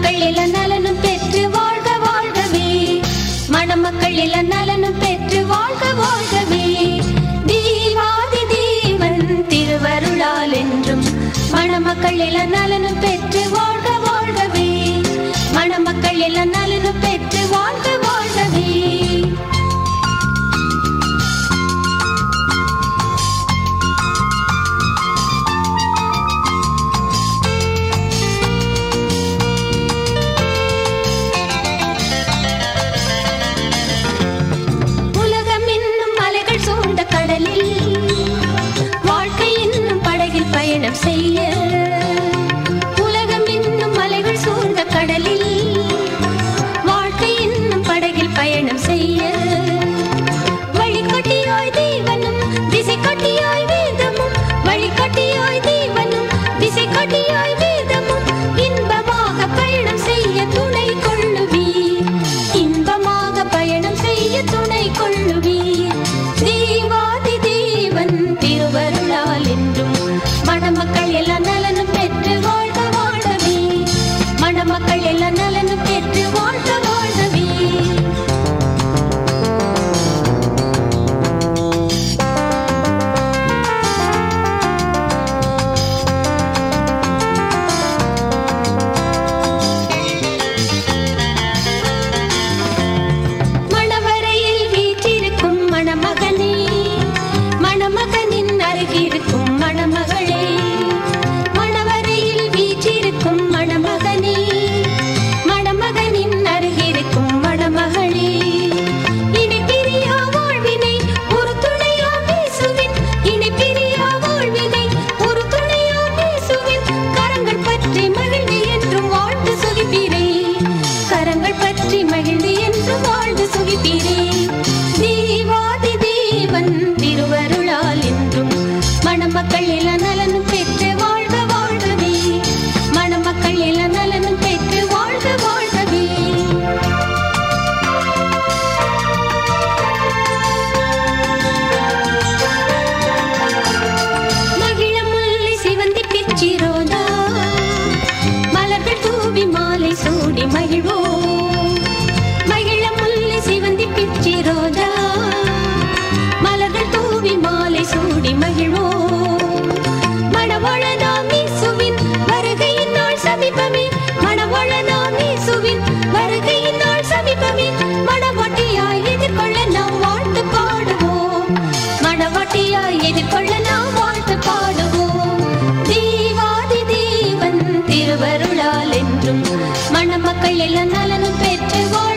மணமக்கள் இள நலனும் பெற்று வாழ்க வாழ்கவே மணமக்கள் இள நலனும் பெற்று வாழ்க வாழ்கவே தீவாதி தீவன் திருவருளால் என்றும் மணமக்கள் இள நலனும் பெற்று வாழ்க வாழ்கவே மணமக்கள் இள நலனும் பெற்று வாழ்க வாழ்கவே வாழ்ந்து சுகிப்பீரே தேவாதி தேவன் திருவருளால் என்றும் மணமக்கள் இள நலனும் பெற்று வாழ்க வாழ்கவே மணமக்கள் இள நலனும் பெற்று வாழ்க வாழ்கவே மகிழ முல்லை சிவந்தி பிச்சிரோதா மலர்கள் தூவி மாலை சூடி மகிழ்வோம். சூடி மகிழ்வோம். மணவாழனாம் இயேசுவின் வருகையின் நாள் சமீபமே. மணவாழனாம் இயேசுவின் வருகையின் நாள் சமீபமே. மணவாட்டியாய் எதிர்கொள்ள நாம் வாழ்த்து பாடுவோம். மணவாட்டியாய் எதிர்கொள்ள நாம் வாழ்த்து பாடுவோம். தேவாதி தேவன் திருவருளால் என்றும் மணமக்கள் எல்லாம் நலனும் பெற்றுவோம்.